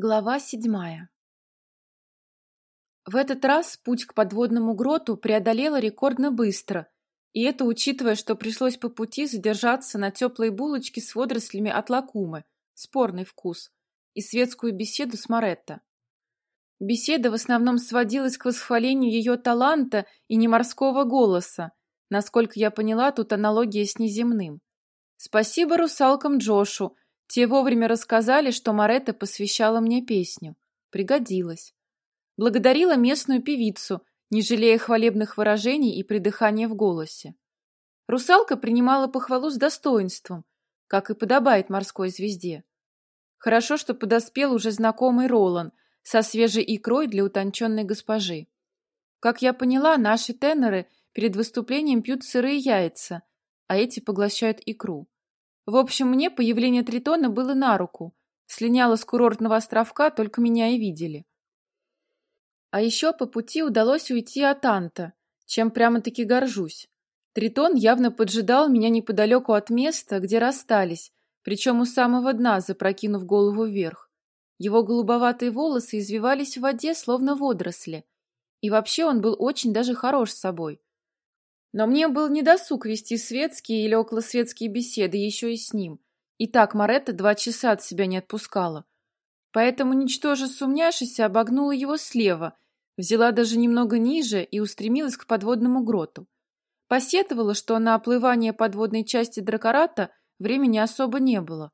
Глава седьмая В этот раз путь к подводному гроту преодолела рекордно быстро, и это учитывая, что пришлось по пути задержаться на теплой булочке с водорослями от лакумы, спорный вкус, и светскую беседу с Моретто. Беседа в основном сводилась к восхвалению ее таланта и не морского голоса, насколько я поняла, тут аналогия с неземным. Спасибо русалкам Джошу, те вовремя рассказали, что Маретта посвящала мне песню. Пригодилась. Благодарила местную певицу, не жалея хвалебных выражений и придыхания в голосе. Русалка принимала похвалу с достоинством, как и подобает морской звезде. Хорошо, что подоспел уже знакомый Ролан со свежей икрой для утонченной госпожи. Как я поняла, наши теноры перед выступлением пьют сырые яйца, а эти поглощают икру. В общем, мне появление Тритона было на руку. Слиняла с курортного островка, только меня и видели. А еще по пути удалось уйти от Анта, чем прямо-таки горжусь. Тритон явно поджидал меня неподалеку от места, где расстались, причем у самого дна, запрокинув голову вверх. Его голубоватые волосы извивались в воде, словно водоросли. И вообще он был очень даже хорош с собой. Но мне был недосуг вести светские или околосветские беседы еще и с ним. И так Маретта два часа от себя не отпускала. Поэтому, ничтоже сумняшися, обогнула его слева, взяла даже немного ниже и устремилась к подводному гроту. Посетовала, что на оплывание подводной части Дракората времени особо не было.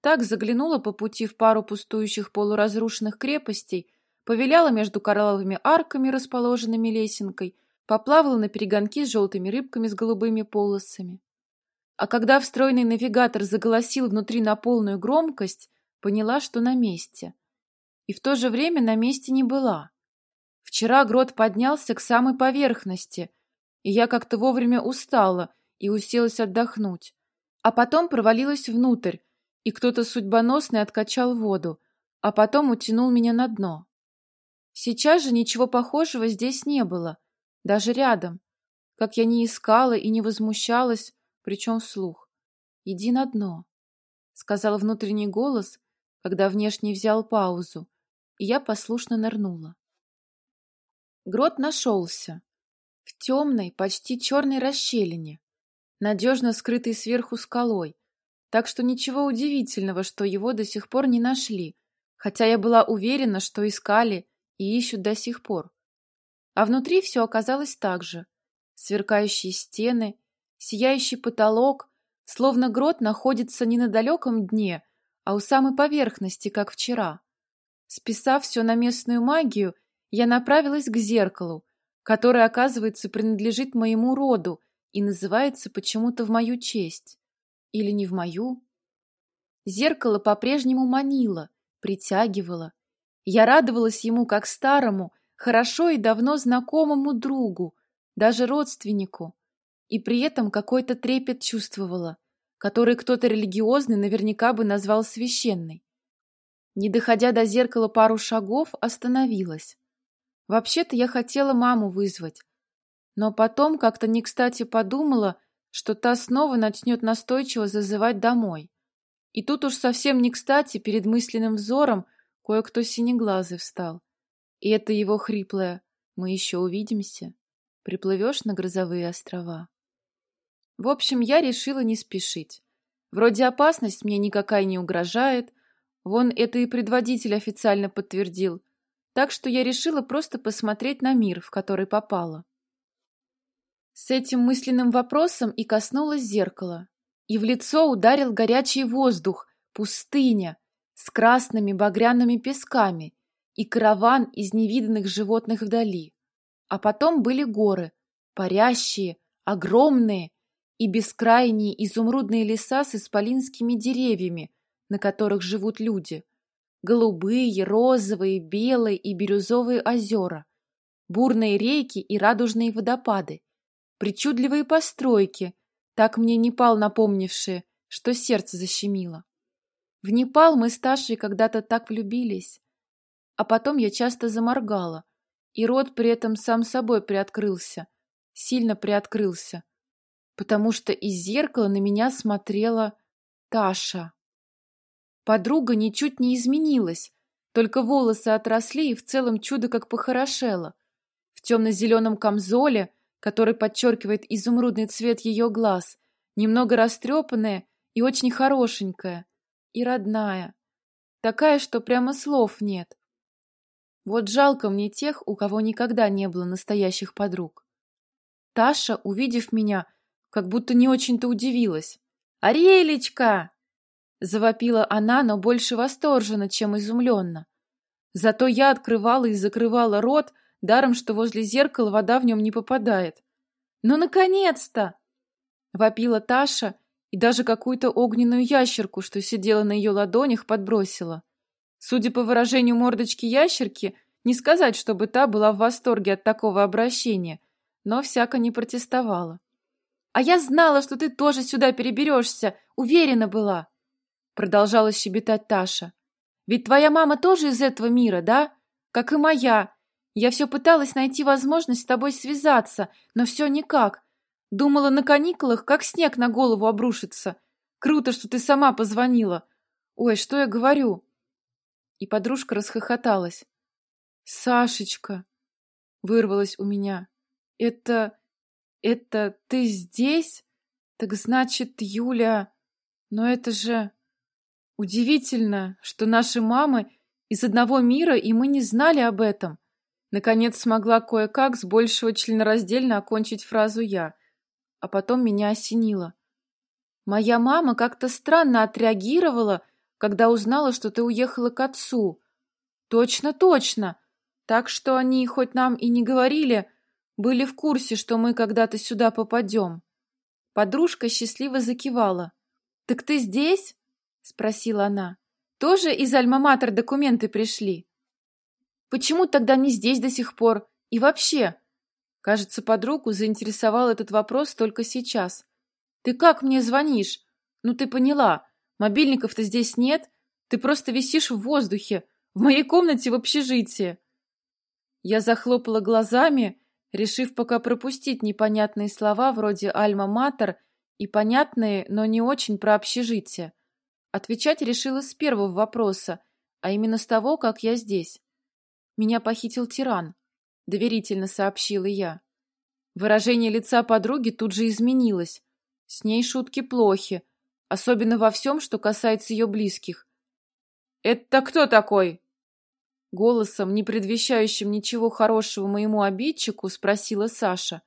Так заглянула по пути в пару пустующих полуразрушенных крепостей, повеляла между коралловыми арками, расположенными лесенкой, поплавала на перегонки с желтыми рыбками с голубыми полосами. А когда встроенный навигатор заголосил внутри на полную громкость, поняла, что на месте. И в то же время на месте не была. Вчера грот поднялся к самой поверхности, и я как-то вовремя устала и уселась отдохнуть. А потом провалилась внутрь, и кто-то судьбоносный откачал воду, а потом утянул меня на дно. Сейчас же ничего похожего здесь не было — даже рядом. Как я не искала и не возмущалась, причем вслух. «Иди на дно», — сказал внутренний голос, когда внешний взял паузу, и я послушно нырнула. Грот нашелся. В темной, почти черной расщелине, надежно скрытой сверху скалой, так что ничего удивительного, что его до сих пор не нашли, хотя я была уверена, что искали и ищут до сих пор. А внутри все оказалось так же. Сверкающие стены, сияющий потолок, словно грот находится не на далеком дне, а у самой поверхности, как вчера. Списав все на местную магию, я направилась к зеркалу, которое, оказывается, принадлежит моему роду и называется почему-то в мою честь. Или не в мою? Зеркало по-прежнему манило, притягивало. Я радовалась ему как старому, хорошо и давно знакомому другу, даже родственнику, и при этом какой-то трепет чувствовала, который кто-то религиозный наверняка бы назвал священной. Не доходя до зеркала пару шагов, остановилась. Вообще-то я хотела маму вызвать, но потом как-то не кстати подумала, что та снова начнет настойчиво зазывать домой. И тут уж совсем не кстати перед мысленным взором кое-кто синеглазый встал. И это его хриплое «Мы еще увидимся» приплывешь на грозовые острова. В общем, я решила не спешить. Вроде опасность мне никакая не угрожает, вон это и предводитель официально подтвердил, так что я решила просто посмотреть на мир, в который попала. С этим мысленным вопросом и коснулась зеркала, и в лицо ударил горячий воздух, пустыня, с красными багряными песками и караван из невиданных животных вдали. А потом были горы, парящие, огромные и бескрайние изумрудные леса с исполинскими деревьями, на которых живут люди. Голубые, розовые, белые и бирюзовые озера, бурные реки и радужные водопады, причудливые постройки, так мне Непал напомнившие, что сердце защемило. В Непал мы с Ташей когда-то так влюбились, а потом я часто заморгала, и рот при этом сам собой приоткрылся, сильно приоткрылся, потому что из зеркала на меня смотрела Таша. Подруга ничуть не изменилась, только волосы отросли и в целом чудо как похорошело. В темно-зеленом камзоле, который подчеркивает изумрудный цвет ее глаз, немного растрепанная и очень хорошенькая, и родная. Такая, что прямо слов нет. Вот жалко мне тех, у кого никогда не было настоящих подруг. Таша, увидев меня, как будто не очень-то удивилась. «Ариэлечка!» Завопила она, но больше восторженно, чем изумленно. Зато я открывала и закрывала рот, даром что возле зеркала вода в нем не попадает. «Ну, наконец-то!» Вопила Таша и даже какую-то огненную ящерку, что сидела на ее ладонях, подбросила. Судя по выражению мордочки ящерки, не сказать, чтобы та была в восторге от такого обращения, но всяко не протестовала. «А я знала, что ты тоже сюда переберешься, уверена была!» Продолжала щебетать Таша. «Ведь твоя мама тоже из этого мира, да? Как и моя. Я все пыталась найти возможность с тобой связаться, но все никак. Думала, на каникулах как снег на голову обрушится. Круто, что ты сама позвонила. Ой, что я говорю?» И подружка расхохоталась. «Сашечка!» — вырвалось у меня. «Это... это ты здесь? Так значит, Юля... Но это же... Удивительно, что наши мамы из одного мира, и мы не знали об этом». Наконец смогла кое-как с большего членораздельно окончить фразу я, а потом меня осенило. «Моя мама как-то странно отреагировала, когда узнала, что ты уехала к отцу. Точно, точно. Так что они, хоть нам и не говорили, были в курсе, что мы когда-то сюда попадем. Подружка счастливо закивала. «Так ты здесь?» — спросила она. «Тоже из Альма-Матер документы пришли?» «Почему тогда не здесь до сих пор? И вообще?» Кажется, подругу заинтересовал этот вопрос только сейчас. «Ты как мне звонишь? Ну ты поняла, Мобильников-то здесь нет. Ты просто висишь в воздухе, в моей комнате в общежитии. Я захлопала глазами, решив пока пропустить непонятные слова вроде «Альма-Матер» и понятные, но не очень про общежитие. Отвечать решила с первого вопроса, а именно с того, как я здесь. Меня похитил тиран, доверительно сообщила я. Выражение лица подруги тут же изменилось. С ней шутки плохи, особенно во всем, что касается ее близких. «Это кто такой?» Голосом, не предвещающим ничего хорошего моему обидчику, спросила Саша.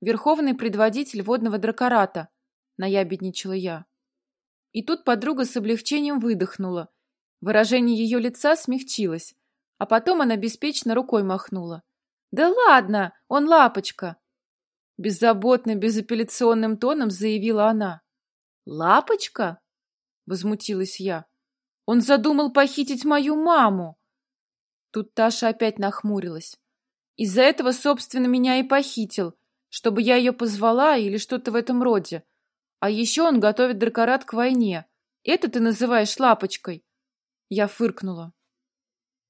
«Верховный предводитель водного дракората», — наябедничала я. И тут подруга с облегчением выдохнула. Выражение ее лица смягчилось, а потом она беспечно рукой махнула. «Да ладно, он лапочка!» Беззаботно, безапелляционным тоном заявила она. «Лапочка?» — возмутилась я. «Он задумал похитить мою маму!» Тут Таша опять нахмурилась. «Из-за этого, собственно, меня и похитил, чтобы я ее позвала или что-то в этом роде. А еще он готовит дракорат к войне. Это ты называешь лапочкой?» Я фыркнула.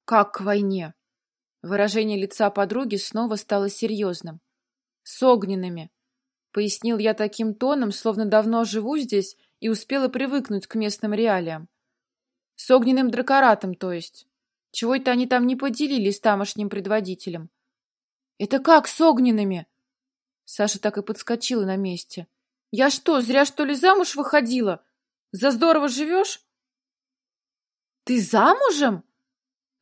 «Как к войне?» Выражение лица подруги снова стало серьезным. «С огненными. — пояснил я таким тоном, словно давно живу здесь и успела привыкнуть к местным реалиям. С огненным дракоратом, то есть. Чего это они там не поделились с тамошним предводителем? «Это как с огненными?» Саша так и подскочила на месте. «Я что, зря что ли замуж выходила? За здорово живешь?» «Ты замужем?»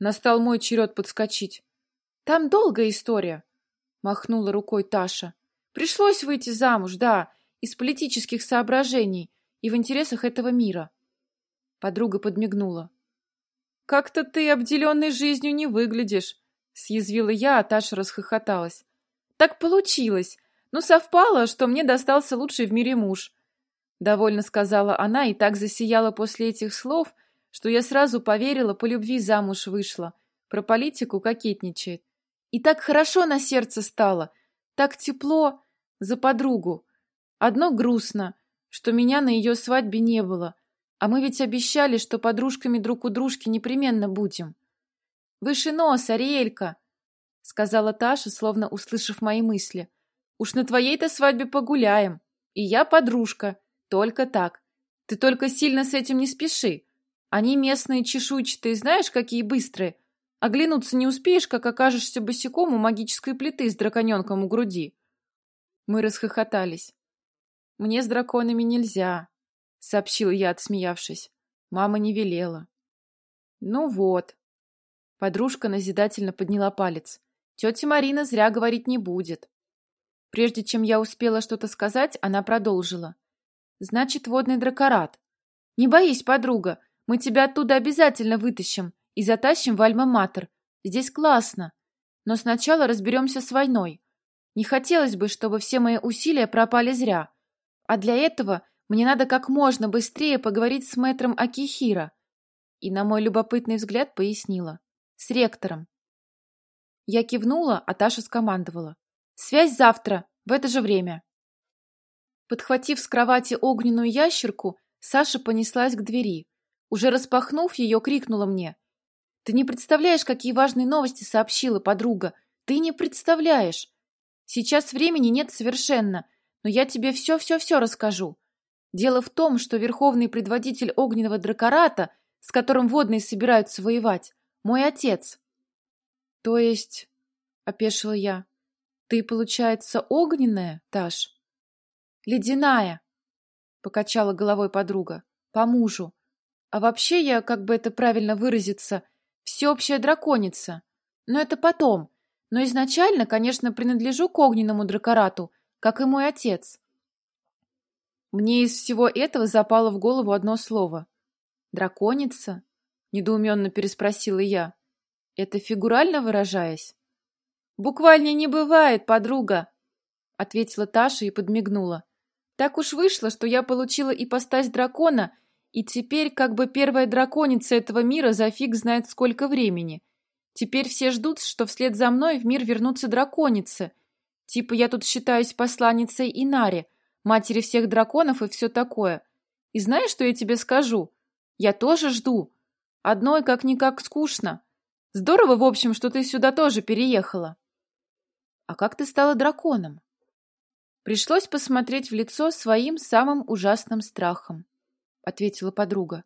Настал мой черед подскочить. «Там долгая история», — махнула рукой Таша. Пришлось выйти замуж, да, из политических соображений и в интересах этого мира. Подруга подмигнула. «Как-то ты обделенной жизнью не выглядишь», — съязвила я, а Таша расхохоталась. «Так получилось. Ну, совпало, что мне достался лучший в мире муж». Довольно сказала она и так засияла после этих слов, что я сразу поверила, по любви замуж вышла. Про политику кокетничает. И так хорошо на сердце стало, так тепло за подругу. Одно грустно, что меня на ее свадьбе не было, а мы ведь обещали, что подружками друг у дружки непременно будем. «Выше нос, Ариэлька!» — сказала Таша, словно услышав мои мысли. «Уж на твоей-то свадьбе погуляем. И я подружка. Только так. Ты только сильно с этим не спеши. Они местные чешуйчатые, знаешь, какие быстрые. Оглянуться не успеешь, как окажешься босиком у магической плиты с драконенком у груди. Мы расхохотались. «Мне с драконами нельзя», — сообщил я, отсмеявшись. Мама не велела. «Ну вот». Подружка назидательно подняла палец. «Тетя Марина зря говорить не будет». Прежде чем я успела что-то сказать, она продолжила. «Значит, водный дракорат. Не боись, подруга, мы тебя оттуда обязательно вытащим и затащим в Альма-Матер. Здесь классно. Но сначала разберемся с войной. Не хотелось бы, чтобы все мои усилия пропали зря. А для этого мне надо как можно быстрее поговорить с мэтром Акихира. И на мой любопытный взгляд пояснила. С ректором. Я кивнула, а Таша скомандовала. «Связь завтра, в это же время». Подхватив с кровати огненную ящерку, Саша понеслась к двери. Уже распахнув ее, крикнула мне. «Ты не представляешь, какие важные новости сообщила подруга! Ты не представляешь! Сейчас времени нет совершенно, но я тебе все-все-все расскажу. Дело в том, что верховный предводитель огненного дракората, с которым водные собираются воевать, мой отец. — То есть, — опешила я, — ты, получается, огненная, Таш? — Ледяная, — покачала головой подруга, — по мужу. А вообще я, как бы это правильно выразиться, всеобщая драконица. Но это потом. Но изначально, конечно, принадлежу к огненному дракорату, как и мой отец. Мне из всего этого запало в голову одно слово. «Драконица?» — недоуменно переспросила я. «Это фигурально выражаясь?» «Буквально не бывает, подруга!» — ответила Таша и подмигнула. «Так уж вышло, что я получила ипостась дракона, и теперь как бы первая драконица этого мира за фиг знает сколько времени. Теперь все ждут, что вслед за мной в мир вернутся драконицы. Типа я тут считаюсь посланницей Инари, матери всех драконов и все такое. И знаешь, что я тебе скажу? Я тоже жду. Одной как-никак скучно. Здорово, в общем, что ты сюда тоже переехала. А как ты стала драконом? Пришлось посмотреть в лицо своим самым ужасным страхом, ответила подруга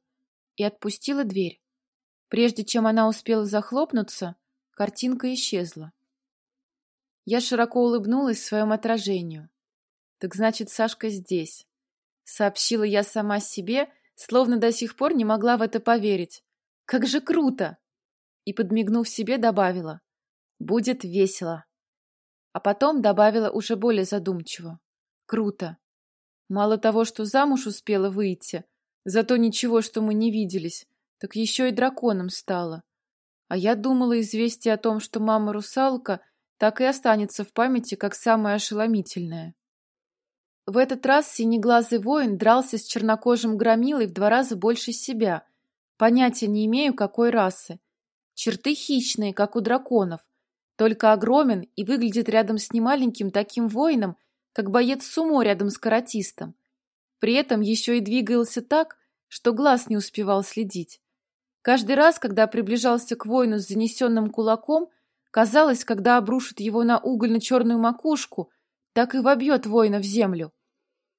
и отпустила дверь. Прежде чем она успела захлопнуться, картинка исчезла. Я широко улыбнулась своему отражению. Так значит, Сашка здесь. Сообщила я сама себе, словно до сих пор не могла в это поверить. Как же круто! И, подмигнув себе, добавила. Будет весело. А потом добавила уже более задумчиво. Круто. Мало того, что замуж успела выйти, зато ничего, что мы не виделись, так еще и драконом стала. А я думала, известие о том, что мама русалка, так и останется в памяти как самое ошеломительное. В этот раз синеглазый воин дрался с чернокожим громилой в два раза больше себя. Понятия не имею, какой расы. Черты хищные, как у драконов, только огромен и выглядит рядом с немаленьким таким воином, как боец сумо рядом с каратистом. При этом еще и двигался так, что глаз не успевал следить. Каждый раз, когда приближался к воину с занесенным кулаком, казалось, когда обрушит его на угольно-черную макушку – так и вобьет воина в землю.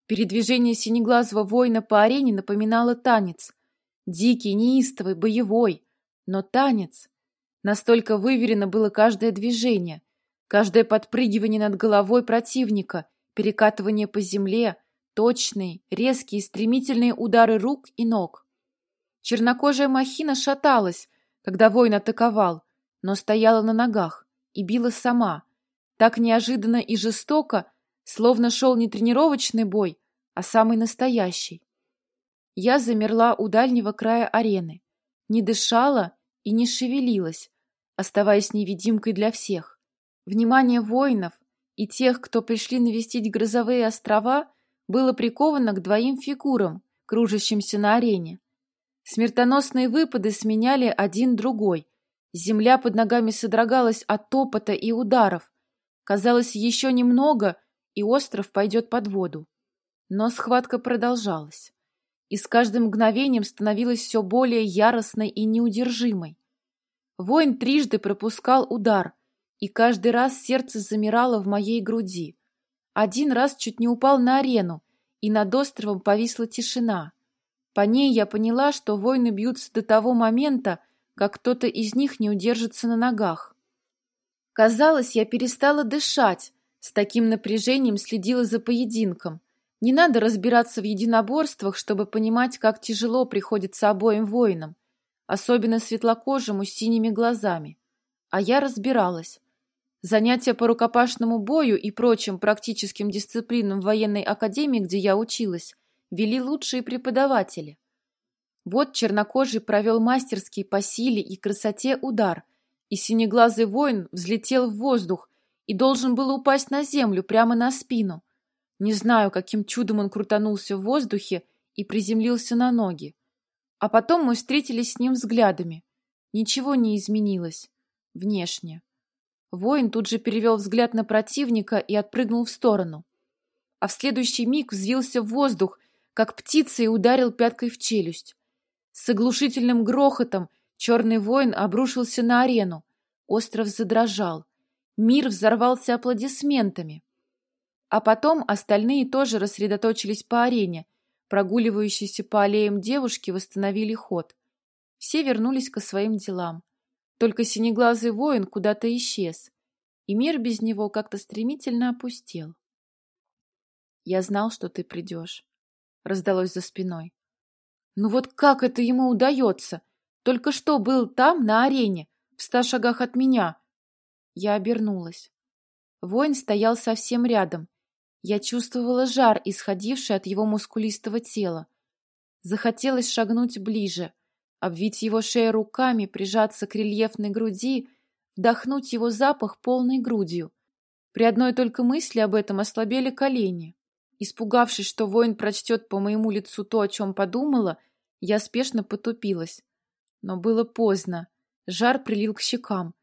Передвижение синеглазого воина по арене напоминало танец. Дикий, неистовый, боевой. Но танец. Настолько выверено было каждое движение, каждое подпрыгивание над головой противника, перекатывание по земле, точные, резкие, стремительные удары рук и ног. Чернокожая махина шаталась, когда воин атаковал, но стояла на ногах и била сама, так неожиданно и жестоко, словно шел не тренировочный бой, а самый настоящий. Я замерла у дальнего края арены, не дышала и не шевелилась, оставаясь невидимкой для всех. Внимание воинов и тех, кто пришли навестить грозовые острова, было приковано к двоим фигурам, кружащимся на арене. Смертоносные выпады сменяли один другой. Земля под ногами содрогалась от топота и ударов. Казалось, еще немного, и остров пойдет под воду. Но схватка продолжалась. И с каждым мгновением становилась все более яростной и неудержимой. Воин трижды пропускал удар, и каждый раз сердце замирало в моей груди. Один раз чуть не упал на арену, и над островом повисла тишина. По ней я поняла, что воины бьются до того момента, как кто-то из них не удержится на ногах. Казалось, я перестала дышать, с таким напряжением следила за поединком. Не надо разбираться в единоборствах, чтобы понимать, как тяжело приходится обоим воинам, особенно светлокожему с синими глазами. А я разбиралась. Занятия по рукопашному бою и прочим практическим дисциплинам в военной академии, где я училась, вели лучшие преподаватели. Вот чернокожий провел мастерский по силе и красоте удар, и синеглазый воин взлетел в воздух и должен был упасть на землю прямо на спину. Не знаю, каким чудом он крутанулся в воздухе и приземлился на ноги. А потом мы встретились с ним взглядами. Ничего не изменилось. Внешне. Воин тут же перевел взгляд на противника и отпрыгнул в сторону. А в следующий миг взвился в воздух, как птица, ударил пяткой в челюсть. С оглушительным грохотом черный воин обрушился на арену. Остров задрожал. Мир взорвался аплодисментами. А потом остальные тоже рассредоточились по арене. Прогуливающиеся по аллеям девушки восстановили ход. Все вернулись к своим делам. Только синеглазый воин куда-то исчез, и мир без него как-то стремительно опустел. «Я знал, что ты придешь», — раздалось за спиной. Ну вот как это ему удается? Только что был там, на арене, в ста шагах от меня. Я обернулась. Воин стоял совсем рядом. Я чувствовала жар, исходивший от его мускулистого тела. Захотелось шагнуть ближе, обвить его шею руками, прижаться к рельефной груди, вдохнуть его запах полной грудью. При одной только мысли об этом ослабели колени. Испугавшись, что воин прочтет по моему лицу то, о чем подумала, я спешно потупилась. Но было поздно. Жар прилил к щекам.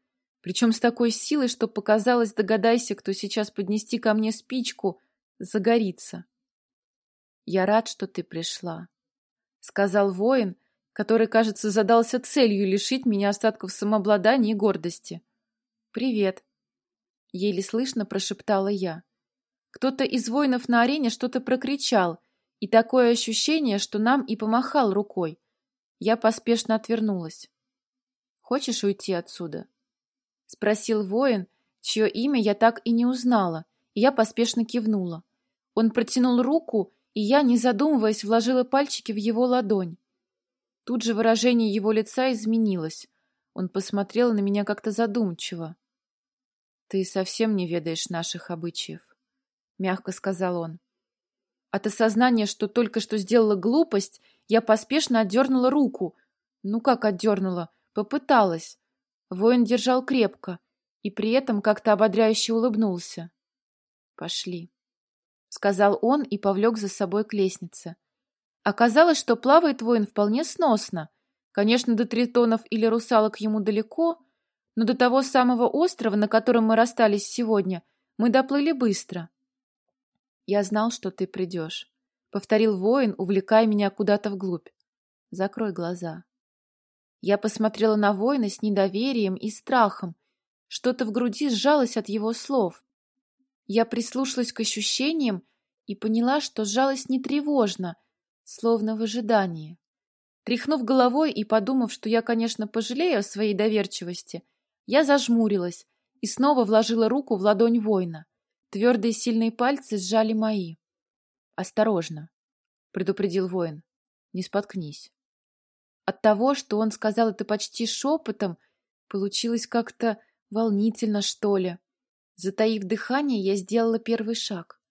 Причем с такой силой, что показалось, догадайся, кто сейчас поднести ко мне спичку, загорится. «Я рад, что ты пришла», — сказал воин, который, кажется, задался целью лишить меня остатков самообладания и гордости. «Привет», — еле слышно прошептала я. Кто-то из воинов на арене что-то прокричал, и такое ощущение, что нам и помахал рукой. Я поспешно отвернулась. «Хочешь уйти отсюда?» — спросил воин, чье имя я так и не узнала, и я поспешно кивнула. Он протянул руку, и я, не задумываясь, вложила пальчики в его ладонь. Тут же выражение его лица изменилось. Он посмотрел на меня как-то задумчиво. «Ты совсем не ведаешь наших обычаев мягко сказал он. От осознания, что только что сделала глупость, я поспешно отдернула руку. Ну как отдернула? Попыталась. Воин держал крепко и при этом как-то ободряюще улыбнулся. «Пошли», — сказал он и повлек за собой к лестнице. Оказалось, что плавает воин вполне сносно. Конечно, до тритонов или русалок ему далеко, но до того самого острова, на котором мы расстались сегодня, мы доплыли быстро. «Я знал, что ты придешь», — повторил воин, увлекая меня куда-то вглубь. «Закрой глаза». Я посмотрела на воина с недоверием и страхом. Что-то в груди сжалось от его слов. Я прислушалась к ощущениям и поняла, что сжалось не тревожно, словно в ожидании. Тряхнув головой и подумав, что я, конечно, пожалею о своей доверчивости, я зажмурилась и снова вложила руку в ладонь воина. Твердые сильные пальцы сжали мои. «Осторожно», — предупредил воин. «Не споткнись». От того, что он сказал это почти шепотом, получилось как-то волнительно, что ли. Затаив дыхание, я сделала первый шаг.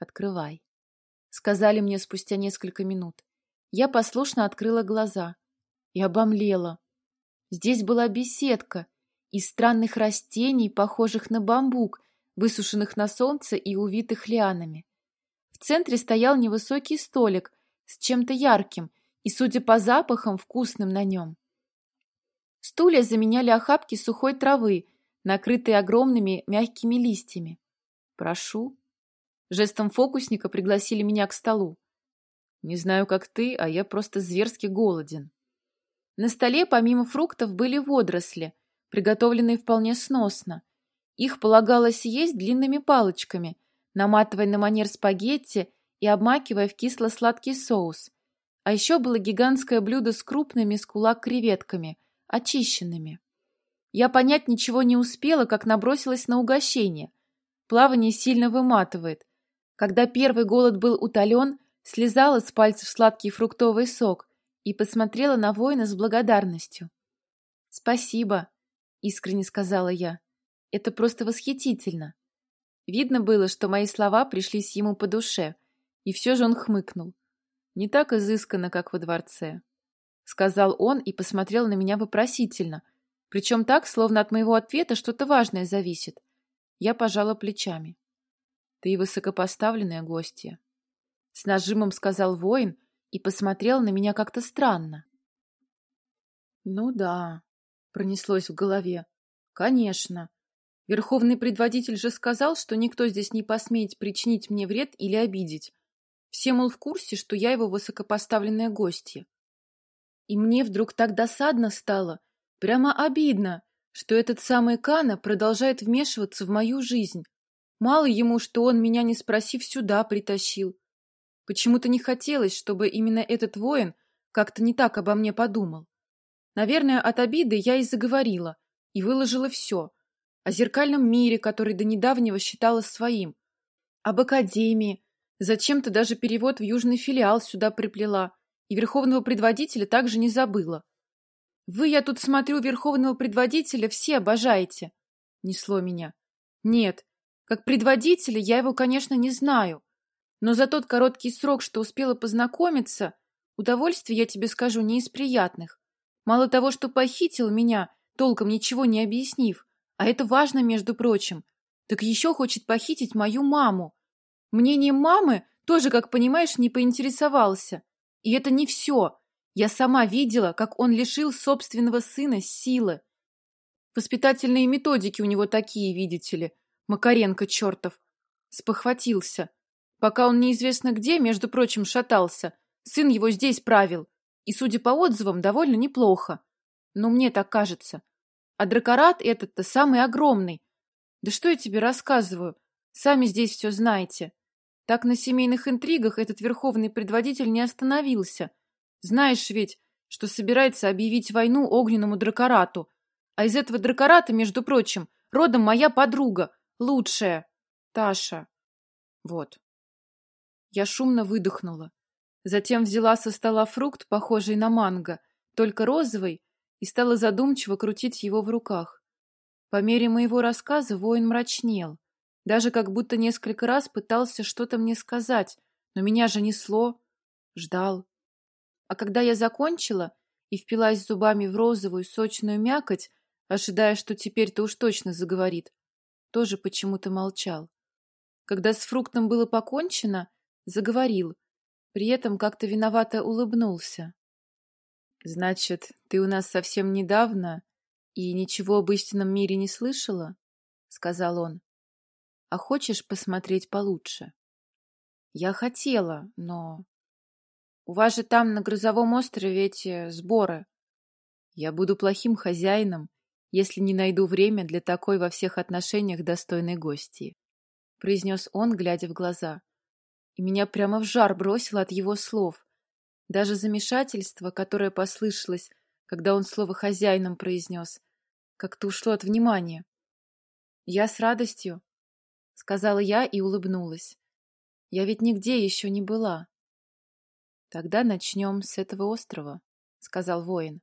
«Открывай», — сказали мне спустя несколько минут. Я послушно открыла глаза и обомлела. Здесь была беседка из странных растений, похожих на бамбук, высушенных на солнце и увитых лианами. В центре стоял невысокий столик с чем-то ярким и, судя по запахам, вкусным на нем. Стулья заменяли охапки сухой травы, накрытые огромными мягкими листьями. «Прошу». Жестом фокусника пригласили меня к столу. Не знаю, как ты, а я просто зверски голоден. На столе помимо фруктов были водоросли, приготовленные вполне сносно, их полагалось есть длинными палочками, наматывая на манер спагетти и обмакивая в кисло-сладкий соус. А еще было гигантское блюдо с крупными с кулак креветками, очищенными. Я понять ничего не успела, как набросилась на угощение. Плавание сильно выматывает. Когда первый голод был утолен, слезала с пальцев сладкий фруктовый сок и посмотрела на воина с благодарностью. «Спасибо», — искренне сказала я. «Это просто восхитительно». Видно было, что мои слова пришлись ему по душе, и все же он хмыкнул. «Не так изысканно, как во дворце», — сказал он и посмотрел на меня вопросительно, причем так, словно от моего ответа что-то важное зависит. Я пожала плечами. «Ты высокопоставленная гостья», — с нажимом сказал воин и посмотрел на меня как-то странно. «Ну да», — пронеслось в голове, — «конечно. Верховный предводитель же сказал, что никто здесь не посмеет причинить мне вред или обидеть. Все, мол, в курсе, что я его высокопоставленная гостья. И мне вдруг так досадно стало, прямо обидно, что этот самый Кана продолжает вмешиваться в мою жизнь. Мало ему, что он меня, не спросив, сюда притащил. Почему-то не хотелось, чтобы именно этот воин как-то не так обо мне подумал. Наверное, от обиды я и заговорила, и выложила все. О зеркальном мире, который до недавнего считала своим. Об академии, Зачем-то даже перевод в южный филиал сюда приплела. И верховного предводителя также не забыла. Вы, я тут смотрю, верховного предводителя все обожаете. Несло меня. Нет, как предводителя я его, конечно, не знаю. Но за тот короткий срок, что успела познакомиться, удовольствие, я тебе скажу, не из приятных. Мало того, что похитил меня, толком ничего не объяснив, а это важно, между прочим, так еще хочет похитить мою маму. Мнением мамы тоже, как понимаешь, не поинтересовался. И это не все. Я сама видела, как он лишил собственного сына силы. Воспитательные методики у него такие, видите ли. Макаренко чертов. Спохватился. Пока он неизвестно где, между прочим, шатался, сын его здесь правил. И, судя по отзывам, довольно неплохо. Но мне так кажется. А дракорат этот-то самый огромный. Да что я тебе рассказываю? Сами здесь все знаете. Так на семейных интригах этот верховный предводитель не остановился. Знаешь ведь, что собирается объявить войну огненному дракорату. А из этого дракората, между прочим, родом моя подруга, лучшая, Таша. Вот. Я шумно выдохнула. Затем взяла со стола фрукт, похожий на манго, только розовый, и стала задумчиво крутить его в руках. По мере моего рассказа воин мрачнел. Даже как будто несколько раз пытался что-то мне сказать, но меня же несло. Ждал. А когда я закончила и впилась зубами в розовую сочную мякоть, ожидая, что теперь-то уж точно заговорит, тоже почему-то молчал. Когда с фруктом было покончено, заговорил, при этом как-то виновато улыбнулся. «Значит, ты у нас совсем недавно и ничего об истинном мире не слышала?» — сказал он. А хочешь посмотреть получше? Я хотела, но... У вас же там на Грозовом острове эти сборы. Я буду плохим хозяином, если не найду время для такой во всех отношениях достойной гости, произнес он, глядя в глаза. И меня прямо в жар бросило от его слов. Даже замешательство, которое послышалось, когда он слово хозяином произнес, как-то ушло от внимания. Я с радостью, — сказала я и улыбнулась. «Я ведь нигде еще не была». «Тогда начнем с этого острова», — сказал воин.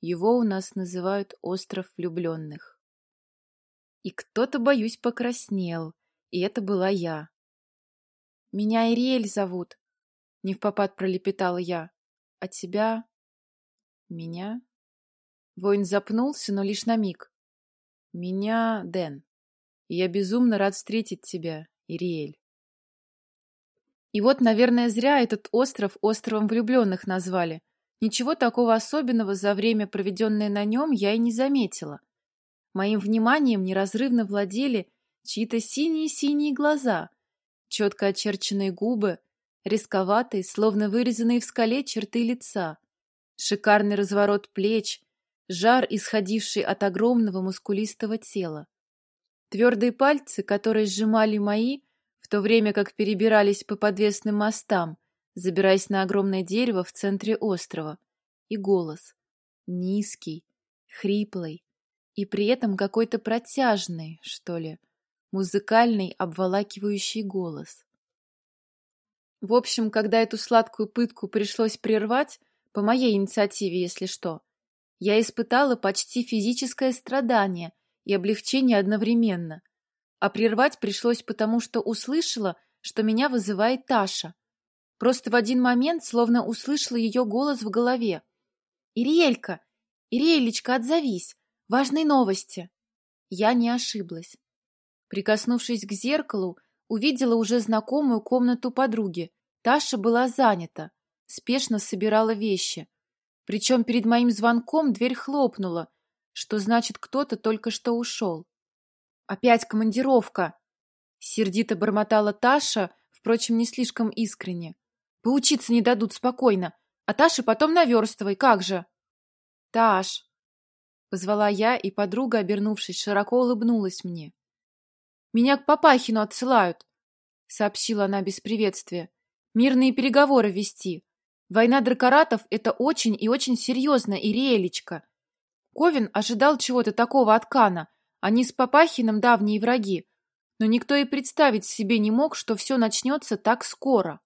«Его у нас называют остров влюбленных». И кто-то, боюсь, покраснел, и это была я. «Меня Ириэль зовут», — не в попад пролепетала я. «А тебя?» «Меня?» Воин запнулся, но лишь на миг. «Меня Дэн» я безумно рад встретить тебя, Ириэль. И вот, наверное, зря этот остров островом влюбленных назвали. Ничего такого особенного за время, проведенное на нем, я и не заметила. Моим вниманием неразрывно владели чьи-то синие-синие глаза, четко очерченные губы, рисковатые, словно вырезанные в скале черты лица, шикарный разворот плеч, жар, исходивший от огромного мускулистого тела. Твердые пальцы, которые сжимали мои, в то время как перебирались по подвесным мостам, забираясь на огромное дерево в центре острова. И голос. Низкий, хриплый и при этом какой-то протяжный, что ли, музыкальный обволакивающий голос. В общем, когда эту сладкую пытку пришлось прервать, по моей инициативе, если что, я испытала почти физическое страдание и облегчение одновременно. А прервать пришлось потому, что услышала, что меня вызывает Таша. Просто в один момент словно услышала ее голос в голове. «Ириэлька! Ириэлечка, отзовись! Важные новости!» Я не ошиблась. Прикоснувшись к зеркалу, увидела уже знакомую комнату подруги. Таша была занята, спешно собирала вещи. Причем перед моим звонком дверь хлопнула, что значит, кто-то только что ушел. «Опять командировка!» Сердито бормотала Таша, впрочем, не слишком искренне. «Поучиться не дадут спокойно, а Таше потом наверстывай, как же!» «Таш!» — позвала я, и подруга, обернувшись, широко улыбнулась мне. «Меня к Папахину отсылают!» — сообщила она без приветствия. «Мирные переговоры вести. Война дракоратов — это очень и очень серьезно, Ириэлечка. Ковин ожидал чего-то такого от Кана. Они с Папахиным давние враги. Но никто и представить себе не мог, что все начнется так скоро.